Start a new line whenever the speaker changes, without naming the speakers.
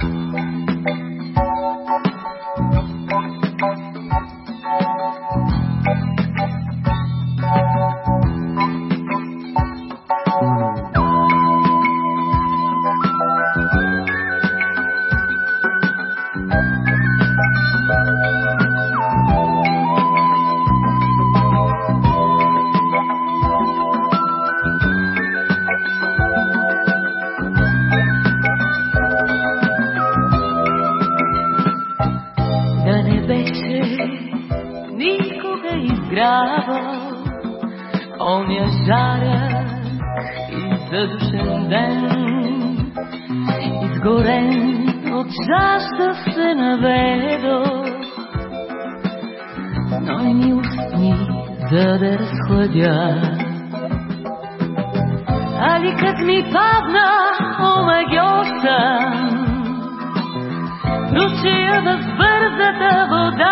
嗯 изгрява оня жарък и задушен ден. Изгорен от жажда се наведох, и ми устни, за да разхладя. А ликът ми падна, омагиосан, Ручия в бързата вода